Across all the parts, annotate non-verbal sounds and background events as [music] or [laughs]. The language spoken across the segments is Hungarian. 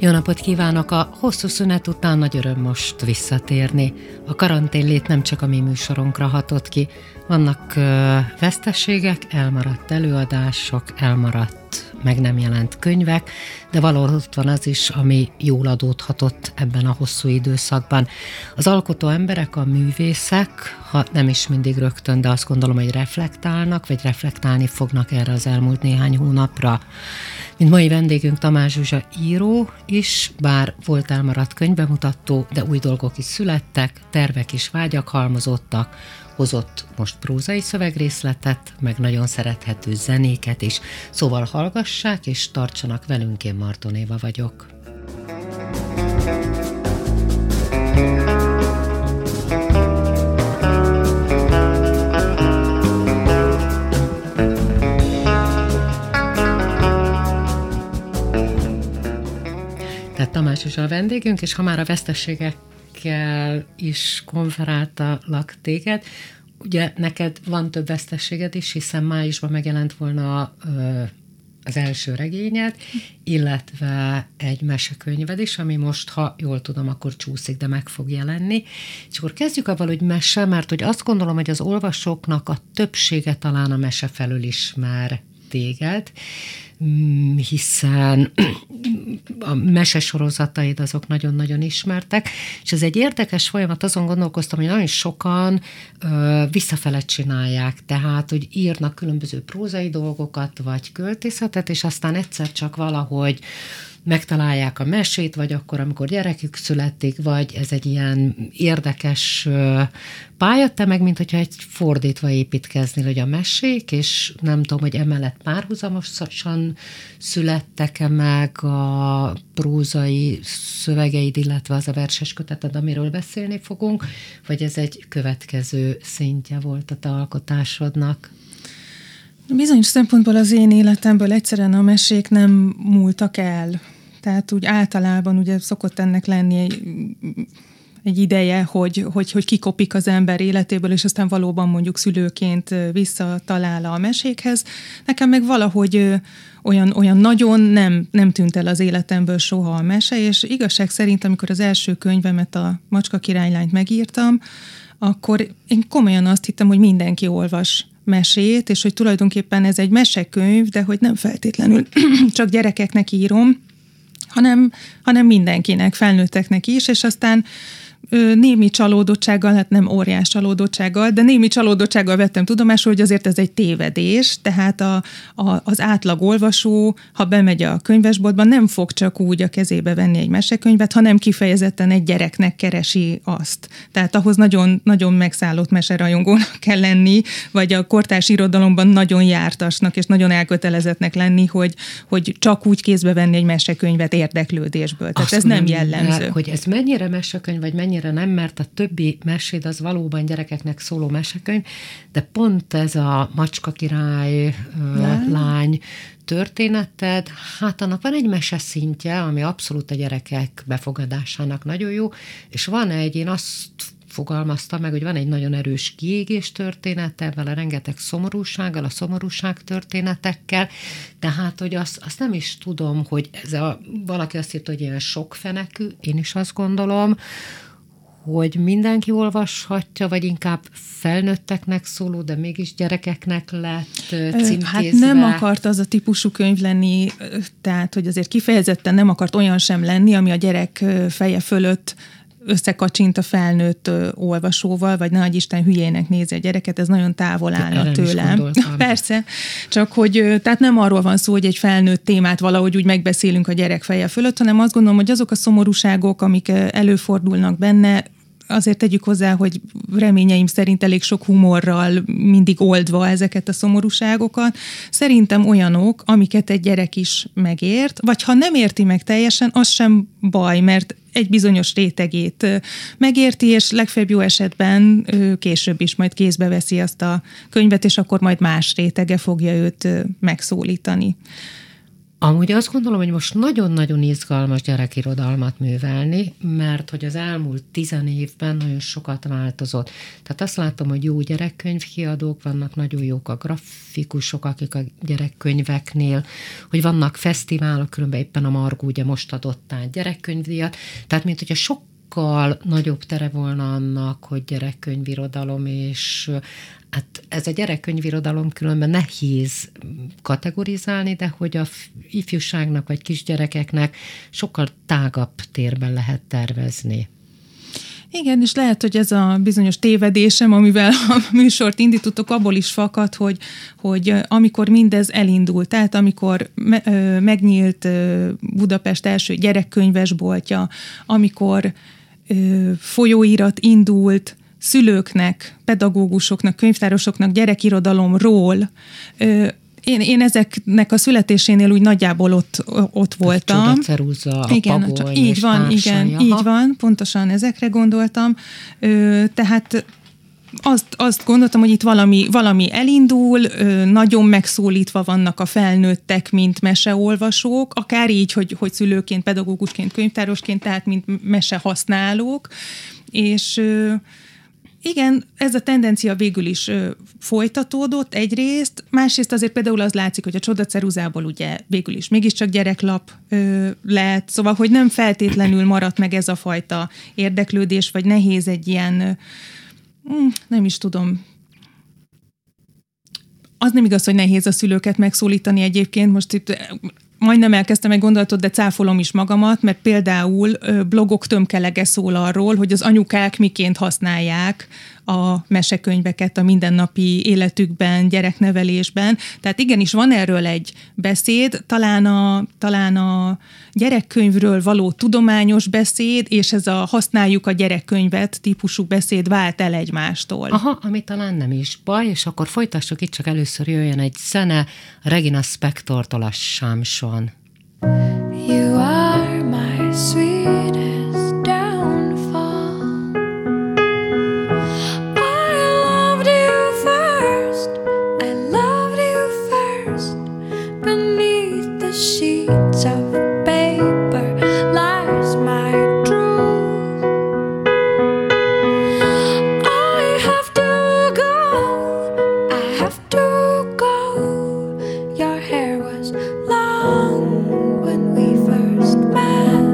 Jó napot kívánok! A hosszú szünet után nagy öröm most visszatérni. A karanténlét nem csak a mi műsorunkra hatott ki. Vannak ö, veszteségek, elmaradt előadások, elmaradt meg nem jelent könyvek, de valahol ott van az is, ami jól adódhatott ebben a hosszú időszakban. Az alkotó emberek, a művészek, ha nem is mindig rögtön, de azt gondolom, hogy reflektálnak, vagy reflektálni fognak erre az elmúlt néhány hónapra. Mint mai vendégünk Tamás Zsuzsa író is, bár volt elmaradt könyvemutató, de új dolgok is születtek, tervek is vágyak halmozottak, hozott most prózai szövegrészletet, meg nagyon szerethető zenéket is. Szóval hallgassák és tartsanak velünk, én Marton Éva vagyok. Tehát Tamás is a vendégünk, és ha már a veszteségekkel is konferáltalak téged, ugye neked van több veszteséged is, hiszen májusban megjelent volna az első regényed, illetve egy mesekönyved is, ami most, ha jól tudom, akkor csúszik, de meg fog jelenni. És akkor kezdjük avval, hogy mese, mert hogy azt gondolom, hogy az olvasóknak a többsége talán a mese felől ismer téged, mm, hiszen [clears throat] a mesesorozataid azok nagyon-nagyon ismertek, és ez egy érdekes folyamat, azon gondolkoztam, hogy nagyon sokan ö, visszafele csinálják, tehát, hogy írnak különböző prózai dolgokat, vagy költészetet, és aztán egyszer csak valahogy megtalálják a mesét, vagy akkor, amikor gyerekük születik, vagy ez egy ilyen érdekes pálya, te meg, mint hogyha egy fordítva építkezni, hogy a mesék, és nem tudom, hogy emellett párhuzamosan születtek-e meg a prózai szövegeid, illetve az a verses köteted, amiről beszélni fogunk, vagy ez egy következő szintje volt a te alkotásodnak? Bizonyos szempontból az én életemből egyszerűen a mesék nem múltak el. Tehát úgy általában ugye szokott ennek lenni egy, egy ideje, hogy, hogy, hogy kikopik az ember életéből, és aztán valóban mondjuk szülőként visszatalál a mesékhez. Nekem meg valahogy olyan, olyan nagyon nem, nem tűnt el az életemből soha a mese, és igazság szerint, amikor az első könyvemet, a Macska királylányt megírtam, akkor én komolyan azt hittem, hogy mindenki olvas mesét, és hogy tulajdonképpen ez egy mesekönyv, de hogy nem feltétlenül [clears throat] csak gyerekeknek írom, hanem, hanem mindenkinek, felnőtteknek is, és aztán némi csalódottsággal, hát nem óriás csalódottsággal, de némi csalódottsággal vettem tudomásul, hogy azért ez egy tévedés, tehát a, a, az átlag olvasó, ha bemegy a könyvesboltba, nem fog csak úgy a kezébe venni egy mesekönyvet, hanem kifejezetten egy gyereknek keresi azt. Tehát ahhoz nagyon, nagyon megszállott meserajongónak kell lenni, vagy a kortárs irodalomban nagyon jártasnak és nagyon elkötelezettnek lenni, hogy, hogy csak úgy kézbe venni egy mesekönyvet érdeklődésből. Tehát azt ez nem jellemző. Hogy ez mennyire mesekönyv, vagy mennyire annyira nem, mert a többi meséd az valóban gyerekeknek szóló mesekönyv, de pont ez a macska király nem. lány történeted, hát annak van egy mese szintje, ami abszolút a gyerekek befogadásának nagyon jó, és van egy, én azt fogalmazta meg, hogy van egy nagyon erős kiégés története, a rengeteg szomorúsággal, a szomorúság történetekkel, tehát, hogy azt, azt nem is tudom, hogy ez a, valaki azt írta, hogy ilyen sokfenekű, én is azt gondolom, hogy mindenki olvashatja, vagy inkább felnőtteknek szóló, de mégis gyerekeknek lett címkézve? Hát nem akart az a típusú könyv lenni, tehát, hogy azért kifejezetten nem akart olyan sem lenni, ami a gyerek feje fölött összekacsint a felnőtt olvasóval, vagy nagy Isten hülyének nézi a gyereket, ez nagyon távol állna tőlem. [laughs] Persze, csak hogy tehát nem arról van szó, hogy egy felnőtt témát valahogy úgy megbeszélünk a gyerek feje fölött, hanem azt gondolom, hogy azok a szomorúságok, amik előfordulnak benne, azért tegyük hozzá, hogy reményeim szerint elég sok humorral mindig oldva ezeket a szomorúságokat. Szerintem olyanok, amiket egy gyerek is megért, vagy ha nem érti meg teljesen, az sem baj, mert egy bizonyos rétegét megérti, és legfeljebb jó esetben később is majd kézbe veszi azt a könyvet, és akkor majd más rétege fogja őt megszólítani. Amúgy azt gondolom, hogy most nagyon-nagyon izgalmas gyerekirodalmat művelni, mert hogy az elmúlt tizen évben nagyon sokat változott. Tehát azt látom, hogy jó gyerekkönyvkiadók vannak, nagyon jók a grafikusok, akik a gyerekkönyveknél, hogy vannak fesztiválok, különben éppen a Margó ugye most adott át gyerekkönyvdíjat, tehát mint hogyha sok sokkal nagyobb tere volna annak, hogy gyerekkönyvirodalom, és hát ez a gyerekkönyvirodalom különben nehéz kategorizálni, de hogy a ifjúságnak vagy kisgyerekeknek sokkal tágabb térben lehet tervezni. Igen, és lehet, hogy ez a bizonyos tévedésem, amivel a [laughs] műsort indítottok, abból is fakad, hogy, hogy amikor mindez elindult, tehát amikor me, megnyílt Budapest első gyerekkönyvesboltja, amikor folyóirat indult, szülőknek, pedagógusoknak, könyvtárosoknak gyerekirodalomról, én, én ezeknek a születésénél úgy nagyjából ott, ott voltam. A ceruza, a igen, pagoly így van, társai, igen, aha. így van, pontosan ezekre gondoltam. Tehát azt, azt gondoltam, hogy itt valami, valami elindul, nagyon megszólítva vannak a felnőttek, mint meseolvasók, akár így, hogy, hogy szülőként, pedagógusként, könyvtárosként, tehát mint mesehasználók, és igen, ez a tendencia végül is ö, folytatódott egyrészt, másrészt azért például az látszik, hogy a csodaceruzából ugye végül is mégiscsak gyereklap ö, lett, szóval, hogy nem feltétlenül maradt meg ez a fajta érdeklődés, vagy nehéz egy ilyen, ö, nem is tudom, az nem igaz, hogy nehéz a szülőket megszólítani egyébként. Most itt majdnem elkezdtem egy gondolatot, de cáfolom is magamat, mert például blogok tömkelege szól arról, hogy az anyukák miként használják a mesekönyveket a mindennapi életükben, gyereknevelésben. Tehát igenis van erről egy beszéd, talán a, talán a gyerekkönyvről való tudományos beszéd, és ez a használjuk a gyerekkönyvet típusú beszéd vált el egymástól. Aha, ami talán nem is baj, és akkor folytassuk itt, csak először jöjjön egy zene Regina Spektortól a Sámson. You are my sweetest sheets of paper lies my truth. I have to go. I have to go. Your hair was long when we first met.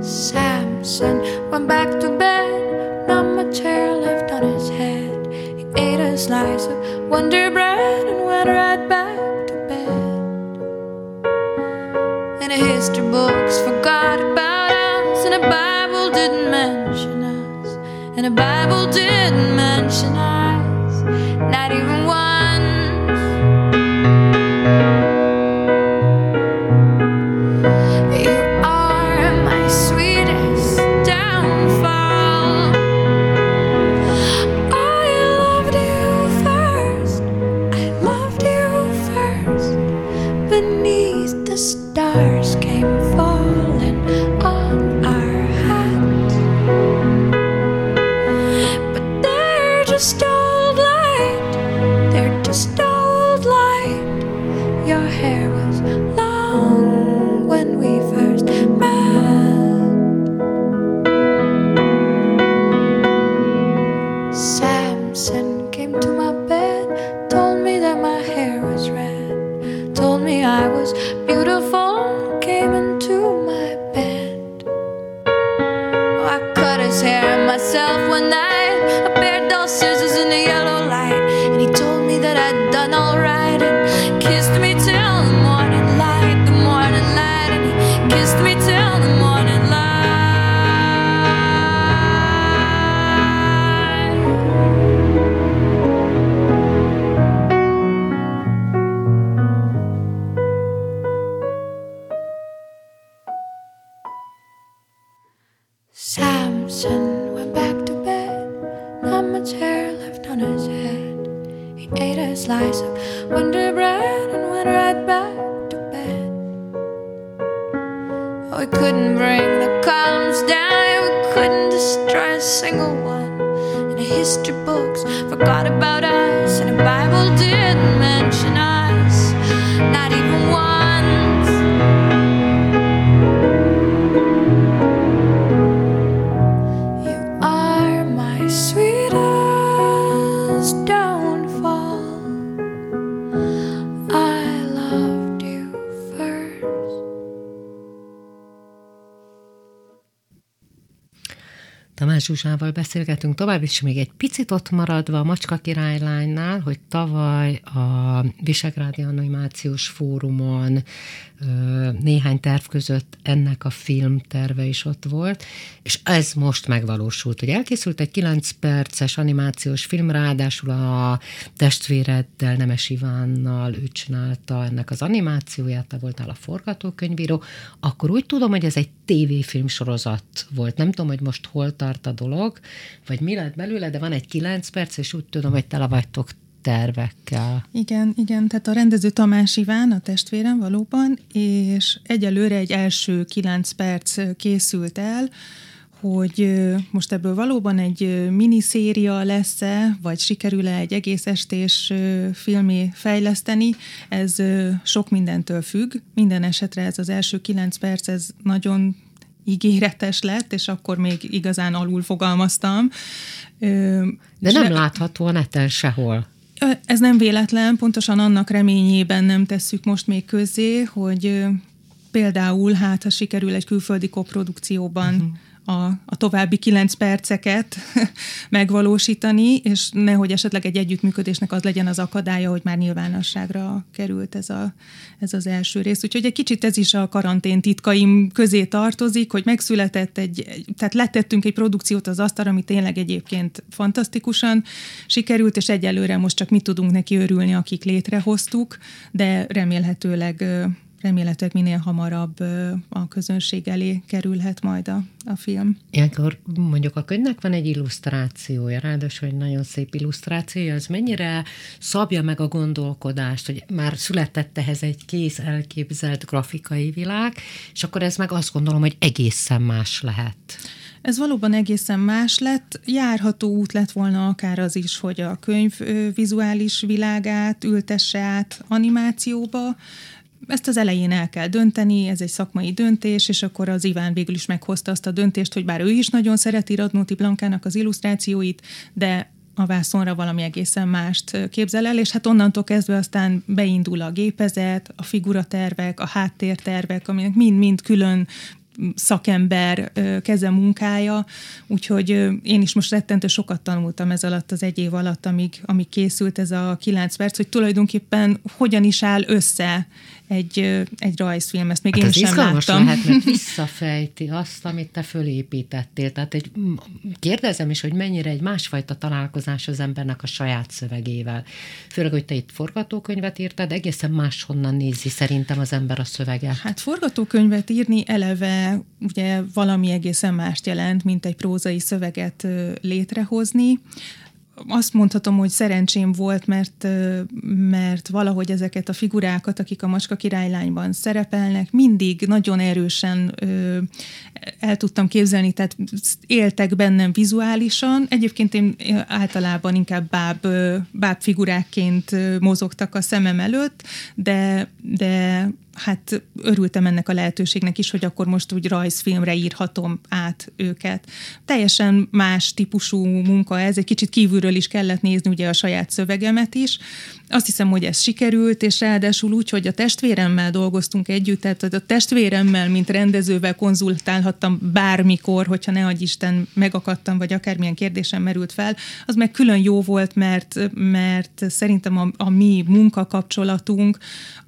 Samson went back to bed. Slice of Wonder Bread and went right back to bed. And the history books forgot about us, and the Bible didn't mention us, and the Bible didn't mention us, not even once. History books. Forgot about Zsuzsával beszélgetünk tovább, és még egy picit ott maradva a Macska királylánynál, hogy tavaly a Visegrádi Animációs Fórumon néhány terv között ennek a film terve is ott volt, és ez most megvalósult, hogy elkészült egy 9 perces animációs film, ráadásul a testvéreddel, Nemes Ivánnal ő csinálta ennek az animációját, te voltál a forgatókönyvíró, akkor úgy tudom, hogy ez egy tévéfilm sorozat volt. Nem tudom, hogy most hol tart a dolog, vagy mi lett belőle, de van egy 9 perc, és úgy tudom, hogy tele vagytok tervekkel. Igen, igen, tehát a rendező Tamás Iván, a testvérem valóban, és egyelőre egy első kilenc perc készült el, hogy most ebből valóban egy miniszéria lesz-e, vagy sikerül-e egy egész estés filmé fejleszteni, ez sok mindentől függ. Minden esetre ez az első kilenc perc, ez nagyon ígéretes lett, és akkor még igazán alul fogalmaztam. De nem re- látható a neten sehol. Ez nem véletlen, pontosan annak reményében nem tesszük most még közzé, hogy például hát, ha sikerül egy külföldi koprodukcióban uh-huh. A, a további kilenc perceket [laughs] megvalósítani, és nehogy esetleg egy együttműködésnek az legyen az akadálya, hogy már nyilvánosságra került ez, a, ez az első rész. Úgyhogy egy kicsit ez is a karantén titkaim közé tartozik, hogy megszületett egy, tehát letettünk egy produkciót az asztalra, ami tényleg egyébként fantasztikusan sikerült, és egyelőre most csak mi tudunk neki örülni, akik létrehoztuk, de remélhetőleg remélhetőleg minél hamarabb a közönség elé kerülhet majd a, a film. Ilyenkor mondjuk a könyvnek van egy illusztrációja, ráadásul egy nagyon szép illusztrációja, az mennyire szabja meg a gondolkodást, hogy már született ehhez egy kész elképzelt grafikai világ, és akkor ez meg azt gondolom, hogy egészen más lehet. Ez valóban egészen más lett. Járható út lett volna akár az is, hogy a könyv vizuális világát ültesse át animációba. Ezt az elején el kell dönteni, ez egy szakmai döntés, és akkor az Iván végül is meghozta azt a döntést, hogy bár ő is nagyon szereti Radnóti Blankának az illusztrációit, de a vászonra valami egészen mást képzel el, és hát onnantól kezdve aztán beindul a gépezet, a figuratervek, a háttértervek, aminek mind-mind külön szakember keze munkája, úgyhogy én is most rettentő sokat tanultam ez alatt az egy év alatt, amíg, amíg készült ez a kilenc perc, hogy tulajdonképpen hogyan is áll össze egy, egy rajzfilm, ezt még Hát én ez sem láttam. lehet, mert [laughs] visszafejti azt, amit te fölépítettél. Tehát egy, kérdezem is, hogy mennyire egy másfajta találkozás az embernek a saját szövegével. Főleg, hogy te itt forgatókönyvet írtad, egészen máshonnan nézi szerintem az ember a szöveget. Hát forgatókönyvet írni eleve ugye valami egészen mást jelent, mint egy prózai szöveget létrehozni. Azt mondhatom, hogy szerencsém volt, mert, mert valahogy ezeket a figurákat, akik a Macska királylányban szerepelnek, mindig nagyon erősen ö, el tudtam képzelni, tehát éltek bennem vizuálisan. Egyébként én általában inkább báb, báb figurákként mozogtak a szemem előtt, de, de hát örültem ennek a lehetőségnek is, hogy akkor most úgy rajzfilmre írhatom át őket. Teljesen más típusú munka ez, egy kicsit kívülről is kellett nézni ugye a saját szövegemet is. Azt hiszem, hogy ez sikerült, és ráadásul úgy, hogy a testvéremmel dolgoztunk együtt, tehát a testvéremmel, mint rendezővel konzultálhattam bármikor, hogyha ne adj Isten megakadtam, vagy akármilyen kérdésem merült fel, az meg külön jó volt, mert, mert szerintem a, a mi munkakapcsolatunk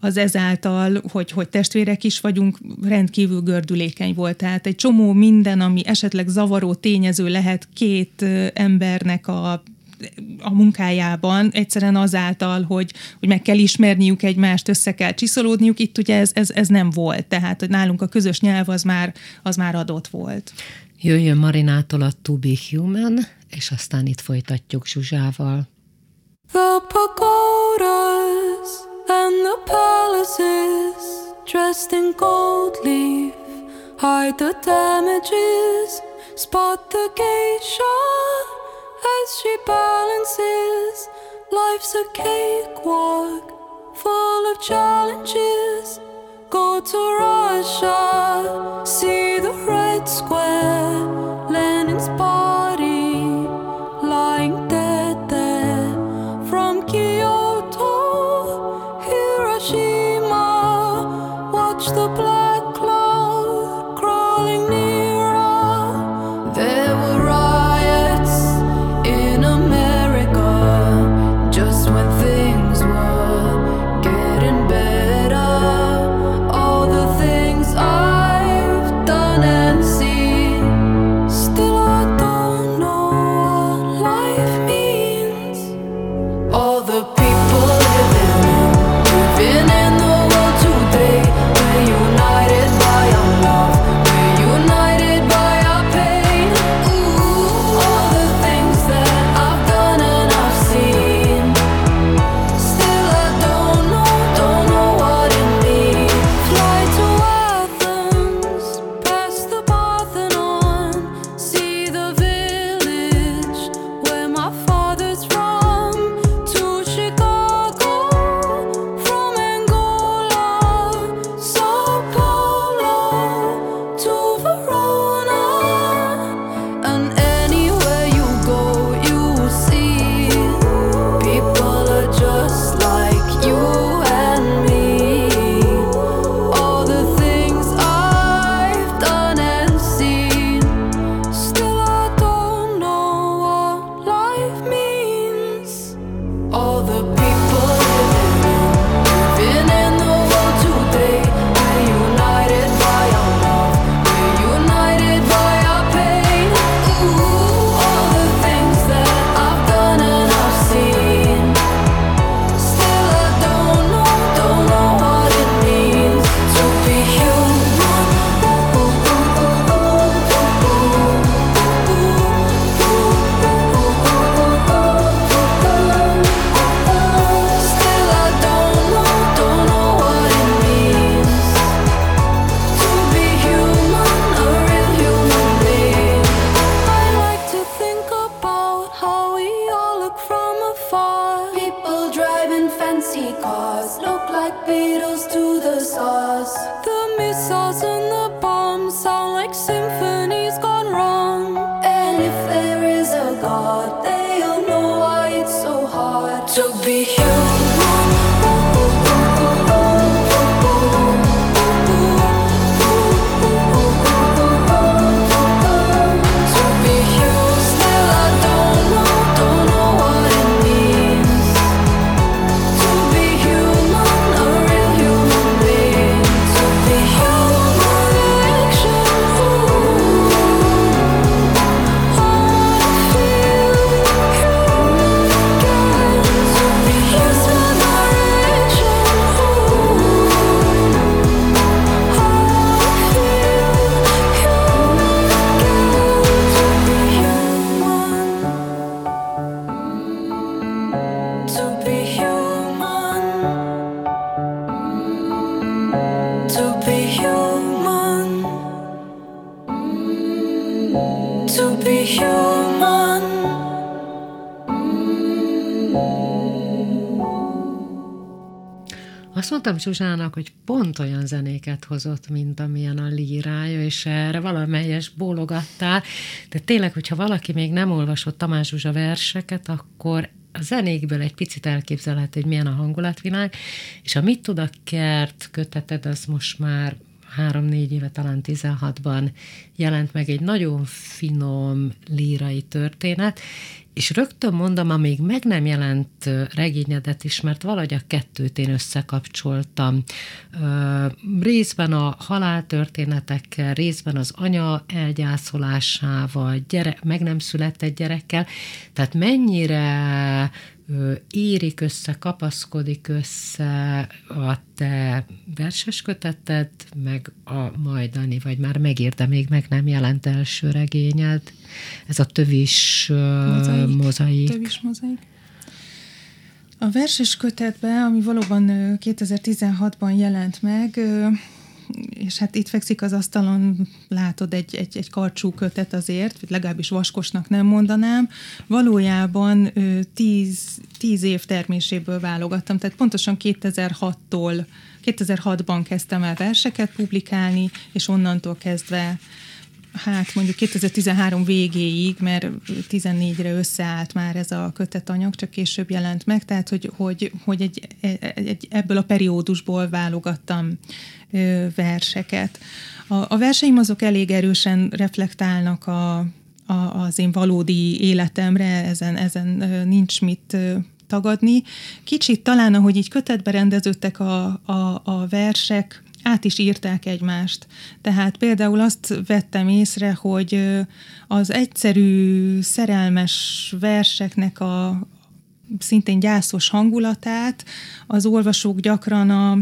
az ezáltal, hogy, hogy testvérek is vagyunk, rendkívül gördülékeny volt. Tehát egy csomó minden, ami esetleg zavaró tényező lehet két embernek a a munkájában, egyszerűen azáltal, hogy, hogy meg kell ismerniük egymást, össze kell csiszolódniuk, itt ugye ez, ez, ez nem volt. Tehát, hogy nálunk a közös nyelv az már, az már adott volt. Jöjjön Marinától a To Be Human, és aztán itt folytatjuk Zsuzsával. The pagodas and the palaces dressed in gold leaf hide the damages. Spot the geisha as she balances. Life's a cakewalk full of challenges. Go to Russia, see the red square, Lenin's body to be mondtam Zsuzsának, hogy pont olyan zenéket hozott, mint amilyen a lírája, és erre valamelyes bólogattál. De tényleg, hogyha valaki még nem olvasott Tamás Zsuzsa verseket, akkor a zenékből egy picit elképzelhető, hogy milyen a hangulatvilág, és a Mit tud a kert köteted, az most már három-négy éve, talán 16-ban jelent meg egy nagyon finom lírai történet, és rögtön mondom, amíg meg nem jelent regényedet is, mert valahogy a kettőt én összekapcsoltam. Részben a haláltörténetekkel, részben az anya elgyászolásával, gyere, meg nem született gyerekkel, tehát mennyire érik össze, kapaszkodik össze a te verses köteted, meg a majdani, vagy már megír, de még meg nem jelent első regényed. Ez a tövis mozaik. mozaik. Tövis mozaik. A verses kötetbe, ami valóban ö, 2016-ban jelent meg, és hát itt fekszik az asztalon, látod egy, egy, egy karcsú kötet azért, vagy legalábbis vaskosnak nem mondanám. Valójában ö, tíz, tíz év terméséből válogattam, tehát pontosan 2006-tól 2006-ban kezdtem el verseket publikálni, és onnantól kezdve hát mondjuk 2013 végéig, mert 14-re összeállt már ez a kötetanyag, csak később jelent meg, tehát hogy, hogy, hogy egy, egy, ebből a periódusból válogattam verseket. A, a verseim azok elég erősen reflektálnak a, a, az én valódi életemre, ezen, ezen nincs mit tagadni. Kicsit talán, ahogy így kötetbe rendeződtek a, a, a versek, át is írták egymást. Tehát például azt vettem észre, hogy az egyszerű szerelmes verseknek a szintén gyászos hangulatát az olvasók gyakran a,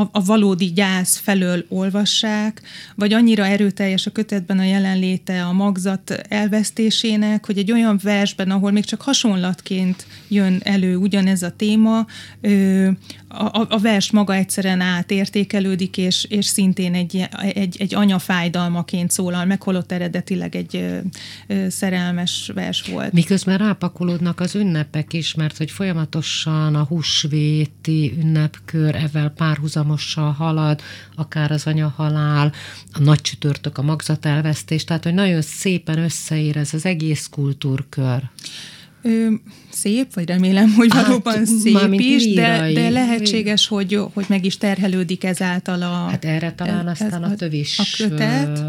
a, a valódi gyász felől olvassák, vagy annyira erőteljes a kötetben a jelenléte a magzat elvesztésének, hogy egy olyan versben, ahol még csak hasonlatként jön elő ugyanez a téma, ö, a, a vers maga egyszerűen átértékelődik, és, és szintén egy, egy, egy anyafájdalmaként szólal meg, holott eredetileg egy ö, ö, szerelmes vers volt. Miközben rápakolódnak az ünnepek is, mert hogy folyamatosan a húsvéti ünnepkör ezzel párhuzamosan halad, akár az anyahalál, a nagy csütörtök, a magzatelvesztés, tehát hogy nagyon szépen összeér ez az egész kultúrkör. Ö, szép, vagy remélem, hogy Hát, valóban szép mármint is, de, de lehetséges, hogy, hogy meg is terhelődik ezáltal a... Hát erre talán ez- aztán a tövis... A kötet.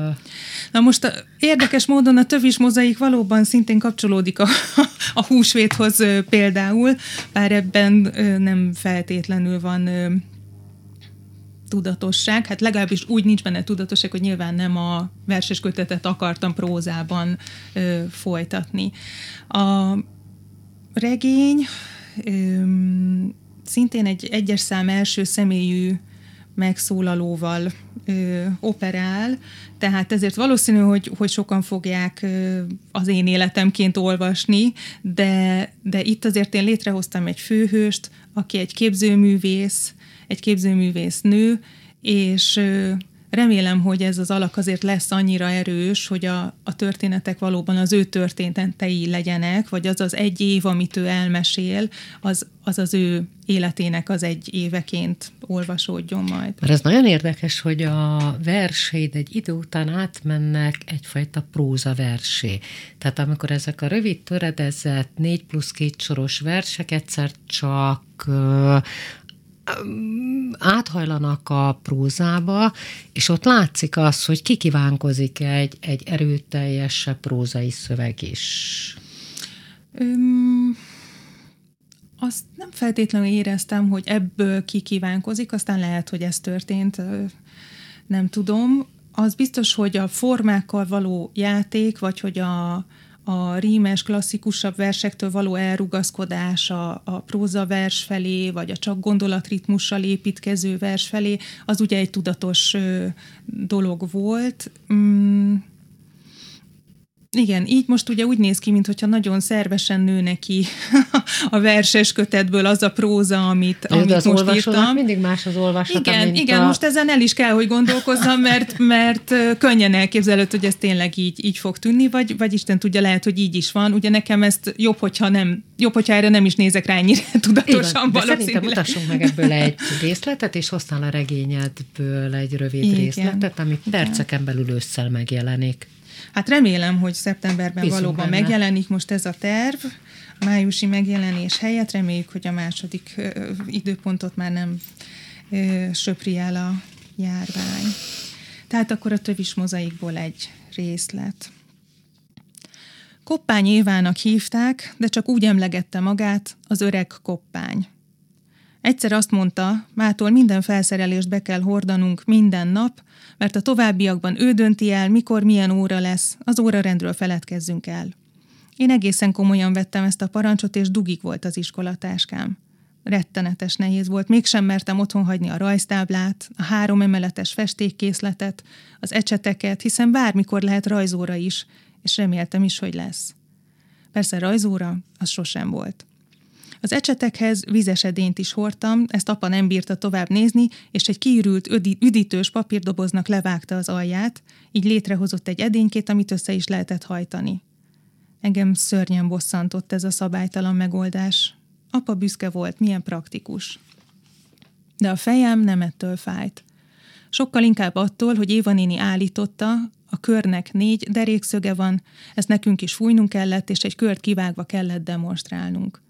Na most a, érdekes módon a tövis mozaik valóban szintén kapcsolódik a, [laughs] a húsvéthoz például, bár ebben nem feltétlenül van tudatosság, hát legalábbis úgy nincs benne tudatosság, hogy nyilván nem a verses kötetet akartam prózában ö, folytatni. A regény ö, szintén egy egyes szám első személyű megszólalóval ö, operál, tehát ezért valószínű, hogy, hogy sokan fogják ö, az én életemként olvasni, de, de itt azért én létrehoztam egy főhőst, aki egy képzőművész, egy képzőművész nő, és remélem, hogy ez az alak azért lesz annyira erős, hogy a, a történetek valóban az ő történetei legyenek, vagy az az egy év, amit ő elmesél, az az, az ő életének az egy éveként olvasódjon majd. Mert ez nagyon érdekes, hogy a verseid egy idő után átmennek egyfajta próza versé. Tehát amikor ezek a rövid, töredezett, négy plusz két soros versek egyszer csak áthajlanak a prózába, és ott látszik az, hogy kikívánkozik egy, egy erőteljesebb prózai szöveg is. Öm, azt nem feltétlenül éreztem, hogy ebből ki kívánkozik, aztán lehet, hogy ez történt, nem tudom. Az biztos, hogy a formákkal való játék, vagy hogy a, a rímes, klasszikusabb versektől való elrugaszkodás a, a prózavers felé, vagy a csak gondolatritmussal építkező vers felé, az ugye egy tudatos ö, dolog volt. Mm, igen, így most ugye úgy néz ki, mintha nagyon szervesen nő neki [laughs] a verses kötetből az a próza, amit, de amit az most írtam. mindig más az olvasata, Igen, mint igen, a... most ezen el is kell, hogy gondolkozzam, mert, mert könnyen elképzelhető, hogy ez tényleg így, így fog tűnni, vagy, vagy Isten tudja, lehet, hogy így is van. Ugye nekem ezt jobb, hogyha nem, jobb, hogyha erre nem is nézek rá ennyire [laughs] tudatosan de szerintem mutassunk meg ebből egy részletet, és hoztál a regényedből egy rövid Igen. részletet, ami perceken belül ősszel megjelenik. Hát remélem, hogy szeptemberben Bízunk valóban benne. megjelenik most ez a terv. A májusi megjelenés helyett reméljük, hogy a második ö, időpontot már nem ö, söpri el a járvány. Tehát akkor a tövis mozaikból egy részlet. Koppány Évának hívták, de csak úgy emlegette magát, az öreg koppány. Egyszer azt mondta, mától minden felszerelést be kell hordanunk minden nap, mert a továbbiakban ő dönti el, mikor milyen óra lesz, az órarendről feledkezzünk el. Én egészen komolyan vettem ezt a parancsot, és dugik volt az iskolatáskám. Rettenetes nehéz volt, mégsem mertem otthon hagyni a rajztáblát, a három emeletes festékkészletet, az ecseteket, hiszen bármikor lehet rajzóra is, és reméltem is, hogy lesz. Persze rajzóra az sosem volt. Az ecsetekhez vizes edényt is hordtam, ezt apa nem bírta tovább nézni, és egy kiürült üdítős papírdoboznak levágta az alját, így létrehozott egy edénykét, amit össze is lehetett hajtani. Engem szörnyen bosszantott ez a szabálytalan megoldás. Apa büszke volt, milyen praktikus. De a fejem nem ettől fájt. Sokkal inkább attól, hogy Éva néni állította, a körnek négy derékszöge van, ezt nekünk is fújnunk kellett, és egy kört kivágva kellett demonstrálnunk.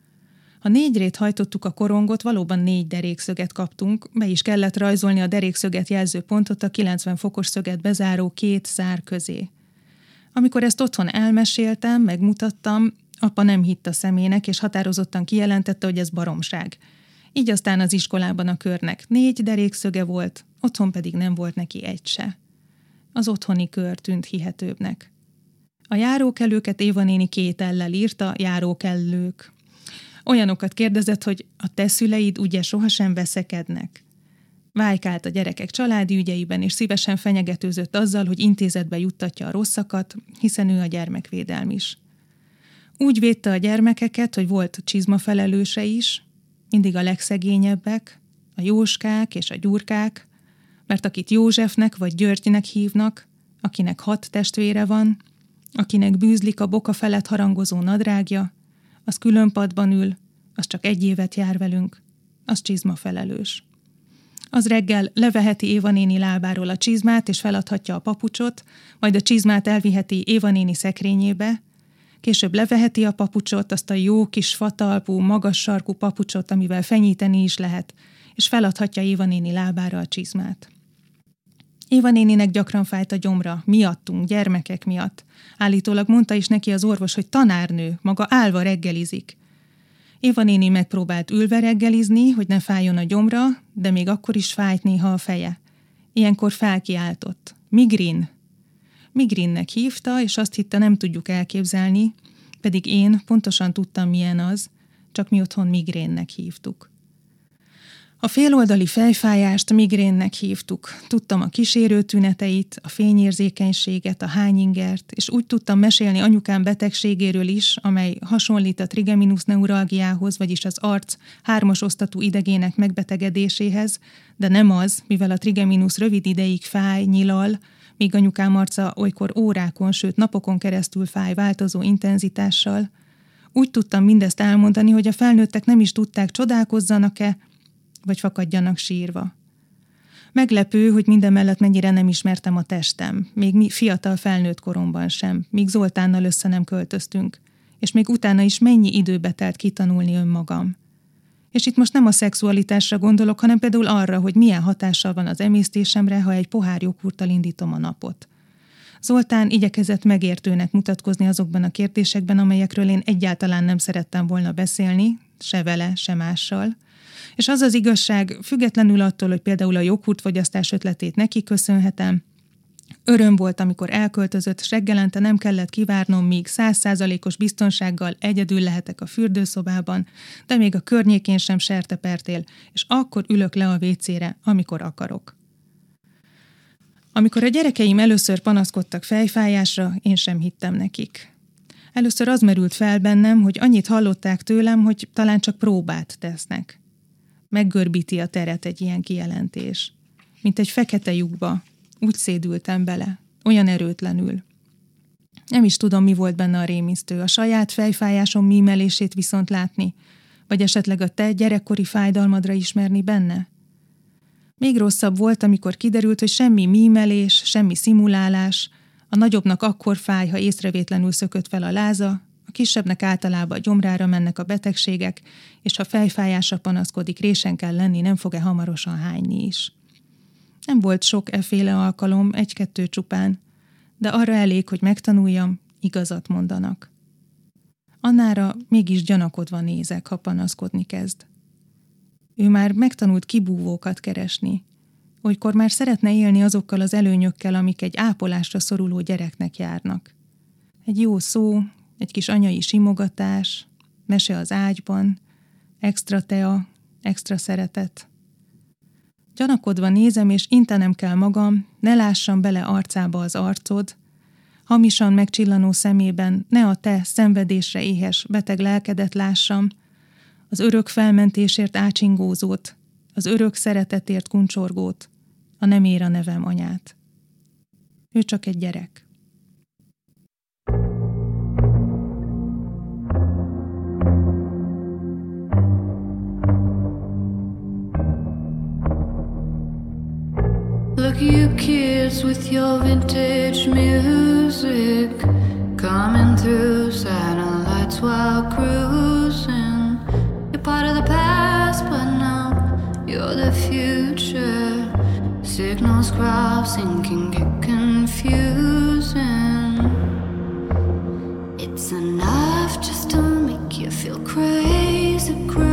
Ha négy hajtottuk a korongot, valóban négy derékszöget kaptunk, be is kellett rajzolni a derékszöget jelző pontot a 90 fokos szöget bezáró két szár közé. Amikor ezt otthon elmeséltem, megmutattam, apa nem hitt a szemének, és határozottan kijelentette, hogy ez baromság. Így aztán az iskolában a körnek négy derékszöge volt, otthon pedig nem volt neki egy se. Az otthoni kör tűnt hihetőbbnek. A járókelőket Éva néni két ellel írta, járókellők. Olyanokat kérdezett, hogy a te szüleid ugye sohasem veszekednek. Vájkált a gyerekek családi ügyeiben, és szívesen fenyegetőzött azzal, hogy intézetbe juttatja a rosszakat, hiszen ő a gyermekvédelm is. Úgy védte a gyermekeket, hogy volt csizma felelőse is, mindig a legszegényebbek, a jóskák és a gyurkák, mert akit Józsefnek vagy Györgynek hívnak, akinek hat testvére van, akinek bűzlik a boka felett harangozó nadrágja, az külön padban ül, az csak egy évet jár velünk, az csizma felelős. Az reggel leveheti Éva néni lábáról a csizmát, és feladhatja a papucsot, majd a csizmát elviheti Éva néni szekrényébe, később leveheti a papucsot, azt a jó kis fatalpú, magas sarkú papucsot, amivel fenyíteni is lehet, és feladhatja Éva néni lábára a csizmát. Éva néninek gyakran fájt a gyomra, miattunk, gyermekek miatt. Állítólag mondta is neki az orvos, hogy tanárnő, maga állva reggelizik. Éva néni megpróbált ülve reggelizni, hogy ne fájjon a gyomra, de még akkor is fájt néha a feje. Ilyenkor felkiáltott. Migrin! Migrinnek hívta, és azt hitte nem tudjuk elképzelni, pedig én pontosan tudtam, milyen az, csak mi otthon migrénnek hívtuk. A féloldali fejfájást migrénnek hívtuk. Tudtam a kísérő tüneteit, a fényérzékenységet, a hányingert, és úgy tudtam mesélni anyukám betegségéről is, amely hasonlít a trigeminus neuralgiához, vagyis az arc hármas osztatú idegének megbetegedéséhez, de nem az, mivel a trigeminus rövid ideig fáj, nyilal, míg anyukám arca olykor órákon, sőt napokon keresztül fáj változó intenzitással. Úgy tudtam mindezt elmondani, hogy a felnőttek nem is tudták, csodálkozzanak-e, vagy fakadjanak sírva. Meglepő, hogy minden mellett mennyire nem ismertem a testem, még mi fiatal felnőtt koromban sem, míg Zoltánnal össze nem költöztünk, és még utána is mennyi időbe telt kitanulni önmagam. És itt most nem a szexualitásra gondolok, hanem például arra, hogy milyen hatással van az emésztésemre, ha egy pohár joghurttal indítom a napot. Zoltán igyekezett megértőnek mutatkozni azokban a kérdésekben, amelyekről én egyáltalán nem szerettem volna beszélni, se vele, se mással, és az az igazság, függetlenül attól, hogy például a joghurtfogyasztás ötletét neki köszönhetem, Öröm volt, amikor elköltözött, és reggelente nem kellett kivárnom, míg százszázalékos biztonsággal egyedül lehetek a fürdőszobában, de még a környékén sem sertepertél, és akkor ülök le a vécére, amikor akarok. Amikor a gyerekeim először panaszkodtak fejfájásra, én sem hittem nekik. Először az merült fel bennem, hogy annyit hallották tőlem, hogy talán csak próbát tesznek. Meggörbíti a teret egy ilyen kijelentés. Mint egy fekete lyukba. Úgy szédültem bele. Olyan erőtlenül. Nem is tudom, mi volt benne a rémisztő. A saját fejfájásom mímelését viszont látni, vagy esetleg a te gyerekkori fájdalmadra ismerni benne? Még rosszabb volt, amikor kiderült, hogy semmi mímelés, semmi szimulálás, a nagyobbnak akkor fáj, ha észrevétlenül szökött fel a láza, a kisebbnek általában a gyomrára mennek a betegségek, és ha fejfájásra panaszkodik, résen kell lenni, nem fog-e hamarosan hányni is. Nem volt sok eféle alkalom, egy-kettő csupán, de arra elég, hogy megtanuljam, igazat mondanak. Annára mégis gyanakodva nézek, ha panaszkodni kezd. Ő már megtanult kibúvókat keresni, olykor már szeretne élni azokkal az előnyökkel, amik egy ápolásra szoruló gyereknek járnak. Egy jó szó, egy kis anyai simogatás, mese az ágyban, extra tea, extra szeretet. Gyanakodva nézem, és intenem kell magam, ne lássam bele arcába az arcod, hamisan megcsillanó szemében ne a te szenvedésre éhes beteg lelkedet lássam, az örök felmentésért ácsingózót, az örök szeretetért kuncsorgót, a nem ér a nevem anyát. Ő csak egy gyerek. you kiss with your vintage music coming through satellites while cruising. You're part of the past, but now you're the future. Signals crossing can get confusing. It's enough just to make you feel crazy, crazy.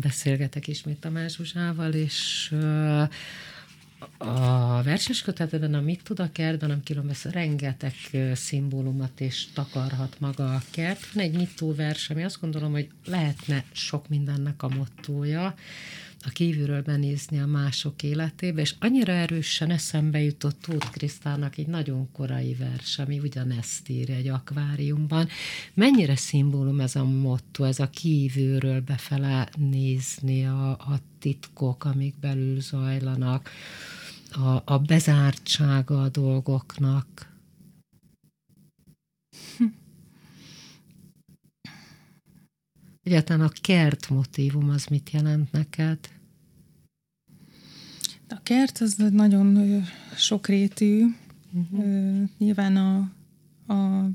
napokban beszélgetek ismét Tamás Zsuzsával, és a verses kötetben, a Mit tud a kert, hanem kilomesz, rengeteg szimbólumot és takarhat maga a kert. Van egy nyitó vers, ami azt gondolom, hogy lehetne sok mindennek a mottója, kívülről benézni a mások életébe, és annyira erősen eszembe jutott Tóth Krisztának egy nagyon korai vers, ami ugyanezt írja egy akváriumban. Mennyire szimbólum ez a motto, ez a kívülről befele nézni a, a titkok, amik belül zajlanak, a, a bezártsága a dolgoknak. Egyáltalán a kert motívum az mit jelent neked? A kert az nagyon sokrétű. Uh-huh. Nyilván a, a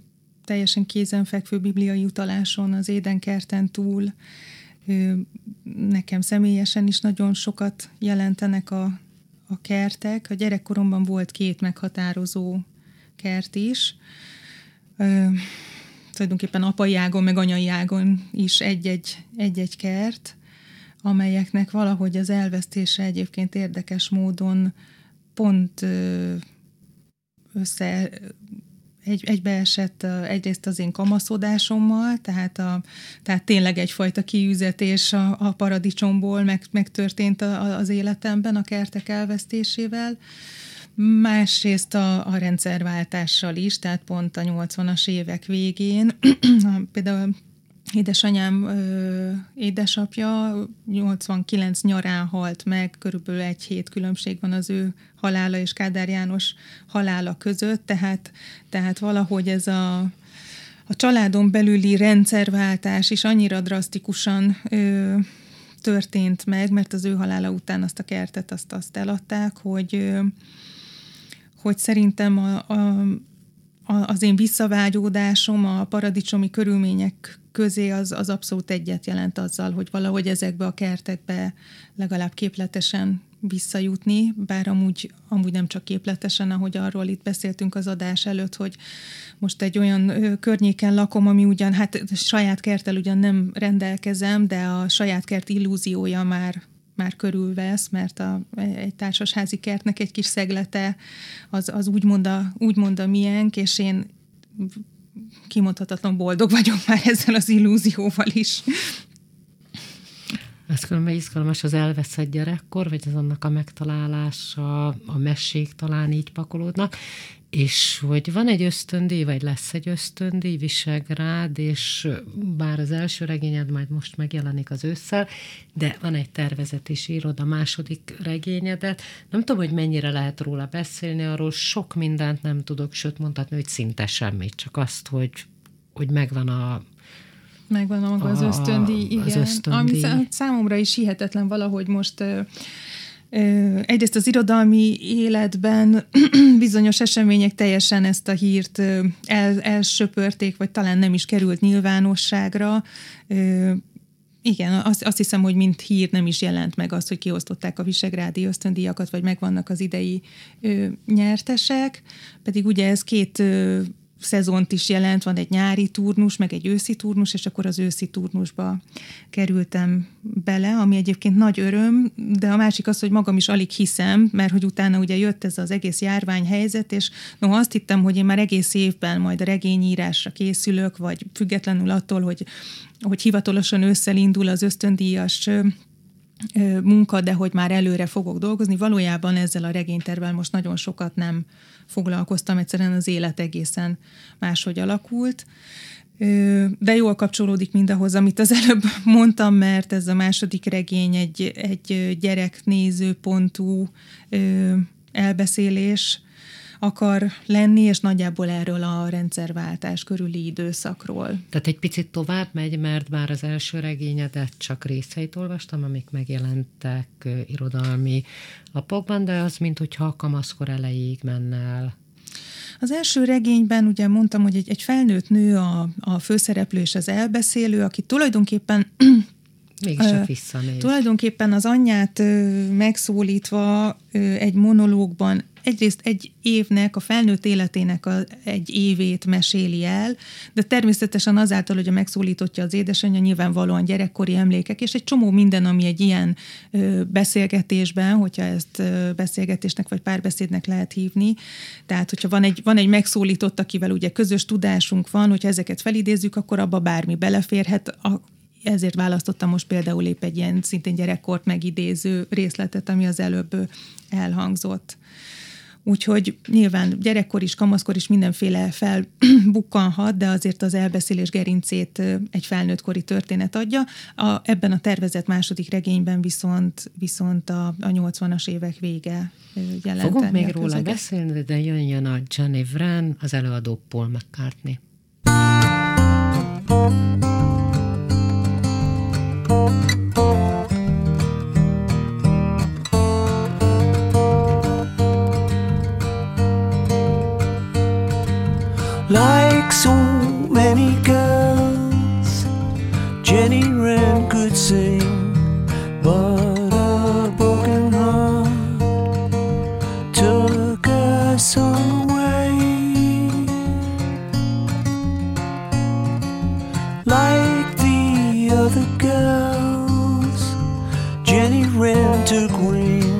teljesen kézenfekvő bibliai utaláson, az édenkerten túl nekem személyesen is nagyon sokat jelentenek a, a kertek. A gyerekkoromban volt két meghatározó kert is. Tulajdonképpen apai ágon, meg anyai ágon is egy-egy, egy-egy kert, amelyeknek valahogy az elvesztése egyébként érdekes módon pont össze egy, egybeesett egyrészt az én kamaszodásommal, tehát, a, tehát tényleg egyfajta kiüzetés a, a paradicsomból meg, megtörtént a, az életemben a kertek elvesztésével. Másrészt a, a rendszerváltással is, tehát pont a 80-as évek végén, [clears throat] például édesanyám ö, édesapja 89 nyarán halt meg, körülbelül egy hét különbség van az ő halála és Kádár János halála között, tehát, tehát valahogy ez a, a családon belüli rendszerváltás is annyira drasztikusan ö, történt meg, mert az ő halála után azt a kertet azt, azt eladták, hogy ö, hogy szerintem a, a, a, az én visszavágyódásom a paradicsomi körülmények közé az, az abszolút egyet jelent azzal, hogy valahogy ezekbe a kertekbe legalább képletesen visszajutni, bár amúgy, amúgy nem csak képletesen, ahogy arról itt beszéltünk az adás előtt, hogy most egy olyan környéken lakom, ami ugyan, hát saját kerttel ugyan nem rendelkezem, de a saját kert illúziója már már körülvesz, mert a, egy társasházi kertnek egy kis szeglete az, az úgymond, a, úgymond a miénk, és én kimondhatatlan boldog vagyok már ezzel az illúzióval is. Ez különben izgalmas az elveszett gyerekkor, vagy az annak a megtalálása, a mesék talán így pakolódnak, és hogy van egy ösztöndíj, vagy lesz egy ösztöndíj, Visegrád, és bár az első regényed majd most megjelenik az ősszel, de van egy tervezet is, írod a második regényedet. Nem tudom, hogy mennyire lehet róla beszélni, arról sok mindent nem tudok, sőt mondhatni, hogy szinte semmit, csak azt, hogy, hogy megvan a, Megvan a maga az A- ösztöndíj, igen. az ösztöndíj. Ami szá- számomra is hihetetlen valahogy most egyrészt az irodalmi életben [clears throat] bizonyos események teljesen ezt a hírt el, elsöpörték, vagy talán nem is került nyilvánosságra. Igen, azt, azt hiszem, hogy mint hír nem is jelent meg az, hogy kiosztották a visegrádi ösztöndíjakat, vagy megvannak az idei ö, nyertesek, pedig ugye ez két ö, szezont is jelent, van egy nyári turnus, meg egy őszi turnus, és akkor az őszi turnusba kerültem bele, ami egyébként nagy öröm, de a másik az, hogy magam is alig hiszem, mert hogy utána ugye jött ez az egész járványhelyzet, és no, azt hittem, hogy én már egész évben majd a regényírásra készülök, vagy függetlenül attól, hogy, hogy hivatalosan ősszel indul az ösztöndíjas munka, de hogy már előre fogok dolgozni. Valójában ezzel a regénytervel most nagyon sokat nem foglalkoztam, egyszerűen az élet egészen máshogy alakult. De jól kapcsolódik mindahhoz, amit az előbb [laughs] mondtam, mert ez a második regény egy, egy gyerek nézőpontú ö, elbeszélés akar lenni, és nagyjából erről a rendszerváltás körüli időszakról. Tehát egy picit tovább megy, mert már az első regényedet csak részeit olvastam, amik megjelentek ö, irodalmi lapokban, de az, mint hogyha a kamaszkor elejéig menne el. Az első regényben ugye mondtam, hogy egy, egy felnőtt nő a, a főszereplő és az elbeszélő, aki tulajdonképpen [clears throat] Mégis Ö, csak visszanéz. Tulajdonképpen az anyját megszólítva egy monológban egyrészt egy évnek, a felnőtt életének a, egy évét meséli el, de természetesen azáltal, hogy a megszólítottja az édesanyja, nyilvánvalóan gyerekkori emlékek, és egy csomó minden, ami egy ilyen ö, beszélgetésben, hogyha ezt ö, beszélgetésnek vagy párbeszédnek lehet hívni, tehát hogyha van egy, van egy megszólított, akivel ugye közös tudásunk van, hogyha ezeket felidézzük, akkor abba bármi beleférhet, a, ezért választottam most például épp egy ilyen szintén gyerekkort megidéző részletet, ami az előbb elhangzott. Úgyhogy nyilván gyerekkor is, kamaszkor is mindenféle felbukkanhat, [clears throat] de azért az elbeszélés gerincét egy felnőttkori történet adja. A, ebben a tervezett második regényben viszont, viszont a, a 80-as évek vége jelenteni Fogunk még róla közeget. beszélni, de jöjjön a Johnny Vran, az előadó Paul McCartney. Like so many girls, Jenny Wren could sing, but a broken heart took her song away. Like the other girls, Jenny Wren took wing.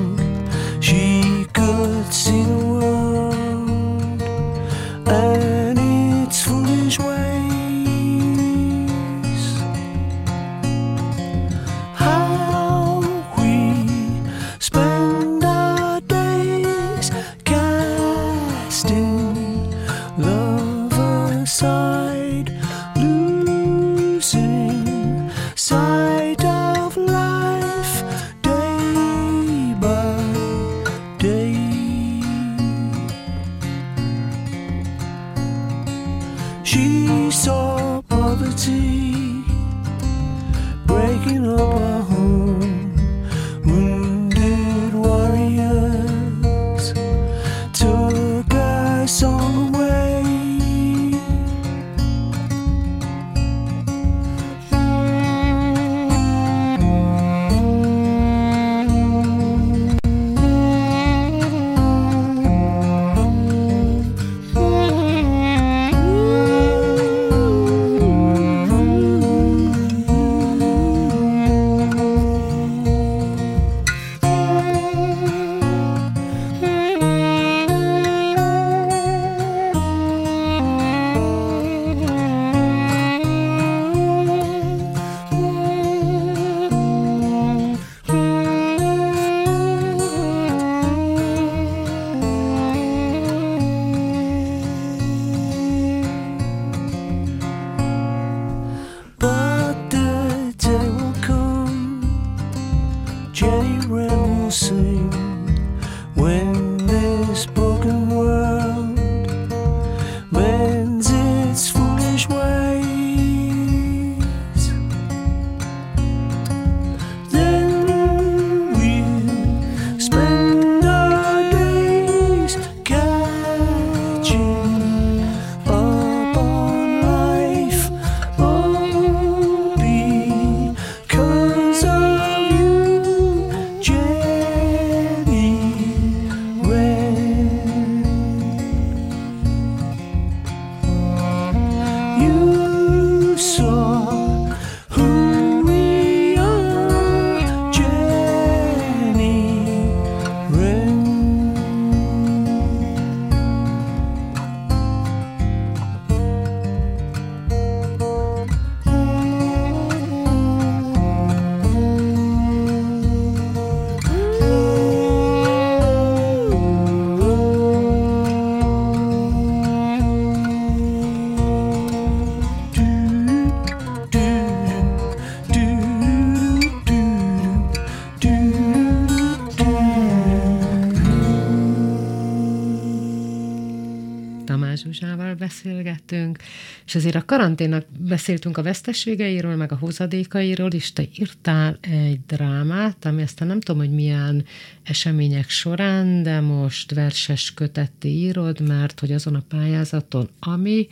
Beszélgettünk, és azért a karanténnak beszéltünk a veszteségeiről, meg a hozadékairól, és te írtál egy drámát, ami aztán nem tudom, hogy milyen események során, de most verses kötetté írod, mert hogy azon a pályázaton, ami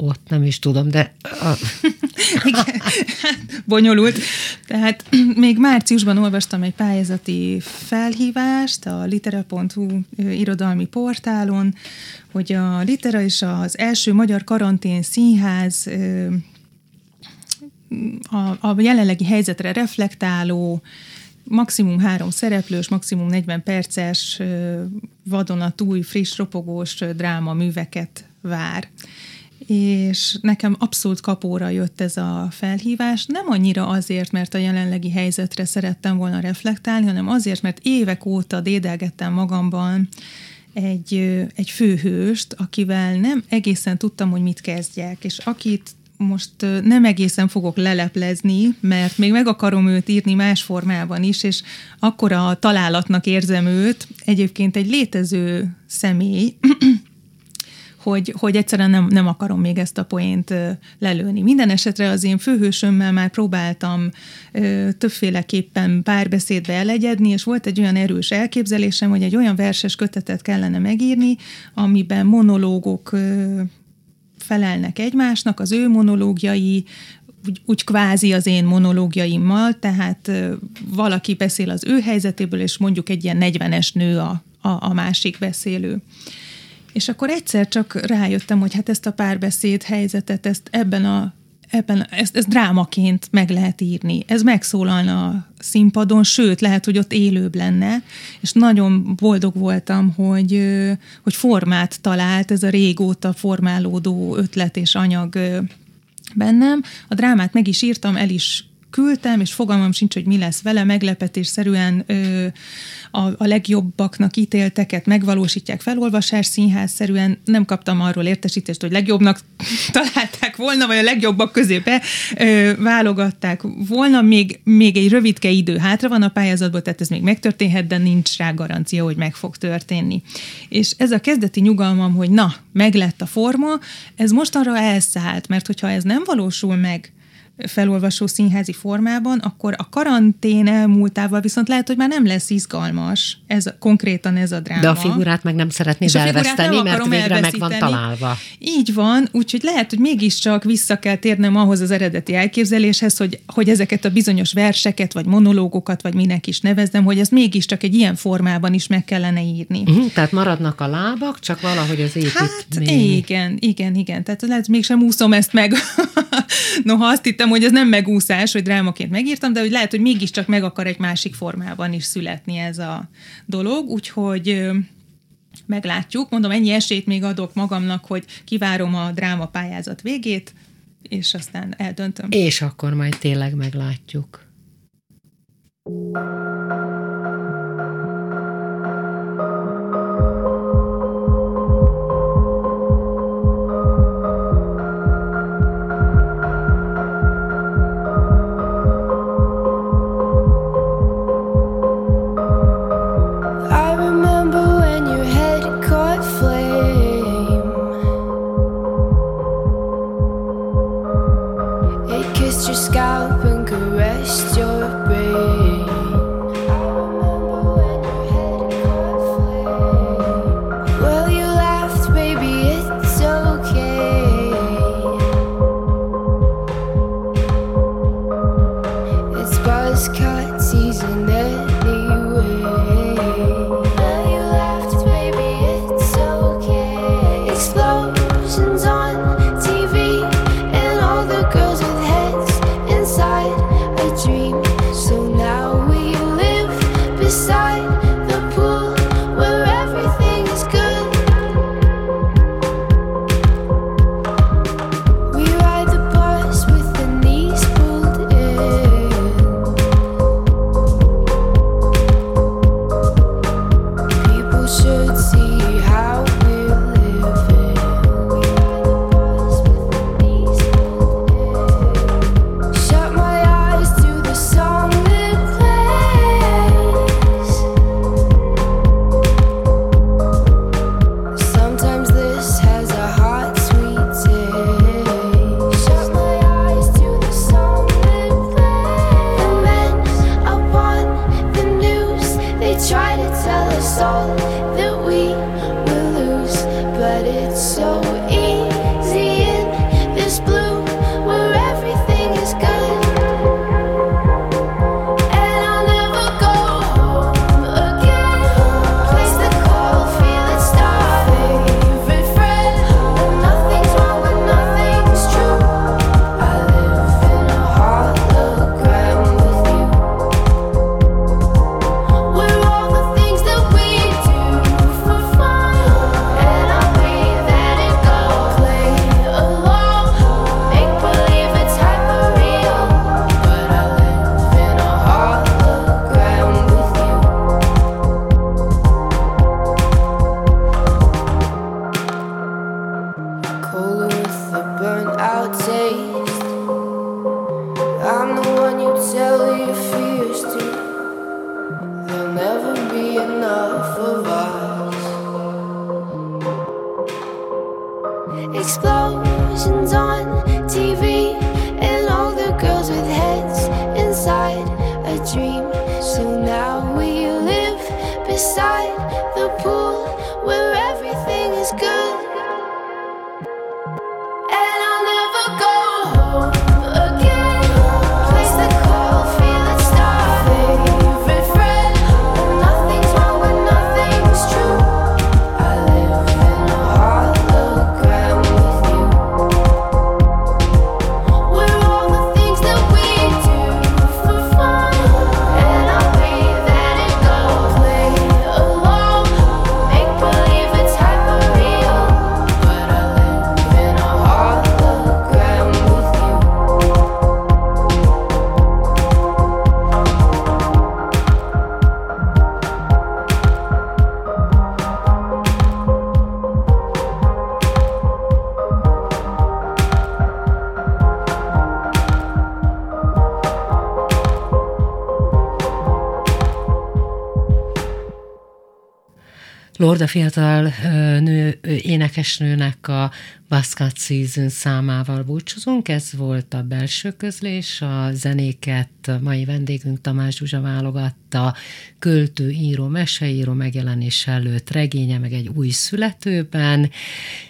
ott nem is tudom, de a, [laughs] Igen, bonyolult. Tehát [clears throat] még márciusban olvastam egy pályázati felhívást a litera.hu irodalmi portálon, hogy a Litera és az első magyar karantén színház a, a jelenlegi helyzetre reflektáló, maximum három szereplős, maximum 40 perces vadonatúj, friss, ropogós dráma műveket vár. És nekem abszolút kapóra jött ez a felhívás, nem annyira azért, mert a jelenlegi helyzetre szerettem volna reflektálni, hanem azért, mert évek óta dédelgettem magamban egy, egy főhőst, akivel nem egészen tudtam, hogy mit kezdjek, és akit most nem egészen fogok leleplezni, mert még meg akarom őt írni más formában is, és akkora találatnak érzem őt, egyébként egy létező személy, hogy, hogy egyszerűen nem, nem akarom még ezt a poént lelőni. Minden esetre az én főhősömmel már próbáltam ö, többféleképpen párbeszédbe elegyedni, és volt egy olyan erős elképzelésem, hogy egy olyan verses kötetet kellene megírni, amiben monológok ö, felelnek egymásnak, az ő monológiai, úgy, úgy kvázi az én monológiaimmal, tehát ö, valaki beszél az ő helyzetéből, és mondjuk egy ilyen 40-es nő a, a, a másik beszélő. És akkor egyszer csak rájöttem, hogy hát ezt a párbeszéd helyzetet, ezt ebben a ebben, ezt, ezt drámaként meg lehet írni. Ez megszólalna a színpadon, sőt, lehet, hogy ott élőbb lenne, és nagyon boldog voltam, hogy, hogy formát talált ez a régóta formálódó ötlet és anyag bennem. A drámát meg is írtam, el is küldtem, és fogalmam sincs, hogy mi lesz vele, meglepetésszerűen ö, a, a legjobbaknak ítélteket megvalósítják felolvasás színházszerűen. Nem kaptam arról értesítést, hogy legjobbnak [laughs] találták volna, vagy a legjobbak közé be ö, válogatták volna. Még, még egy rövidke idő hátra van a pályázatból, tehát ez még megtörténhet, de nincs rá garancia, hogy meg fog történni. És ez a kezdeti nyugalmam, hogy na, meglett a forma, ez mostanra elszállt, mert hogyha ez nem valósul meg, felolvasó színházi formában, akkor a karantén elmúltával viszont lehet, hogy már nem lesz izgalmas ez a, konkrétan ez a dráma. De a figurát meg nem szeretnéd elveszteni, nem mert végre meg van találva. Így van, úgyhogy lehet, hogy mégiscsak vissza kell térnem ahhoz az eredeti elképzeléshez, hogy, hogy ezeket a bizonyos verseket, vagy monológokat, vagy minek is nevezzem, hogy ezt mégiscsak egy ilyen formában is meg kellene írni. Uh-huh, tehát maradnak a lábak, csak valahogy az építmény. Hát igen, igen, igen. Tehát lehet, mégsem úszom ezt meg. [laughs] Noha azt hittem, hogy ez nem megúszás, hogy drámaként megírtam, de hogy lehet, hogy mégiscsak meg akar egy másik formában is születni ez a dolog, úgyhogy meglátjuk. Mondom, ennyi esélyt még adok magamnak, hogy kivárom a dráma pályázat végét, és aztán eldöntöm. És akkor majd tényleg meglátjuk. Lorda fiatal nő, énekesnőnek a Bascat Season számával búcsúzunk. Ez volt a belső közlés. A zenéket mai vendégünk Tamás Zsuzsa válogatta, költő, író, meseíró megjelenés előtt regénye, meg egy új születőben.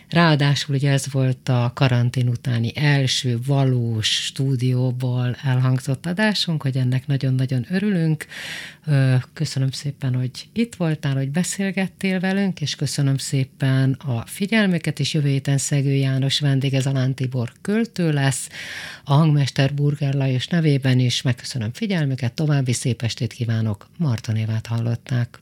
Ráadásul ugye ez volt a karantén utáni első valós stúdióból elhangzott adásunk, hogy ennek nagyon-nagyon örülünk. Köszönöm szépen, hogy itt voltál, hogy beszélgettél velünk, és köszönöm szépen a figyelmüket, és jövő héten Szegő János vendége Zalán Tibor költő lesz, a hangmester Burger Lajos nevében is megköszönöm figyelmüket, további szép estét kívánok, Marton Évát hallották.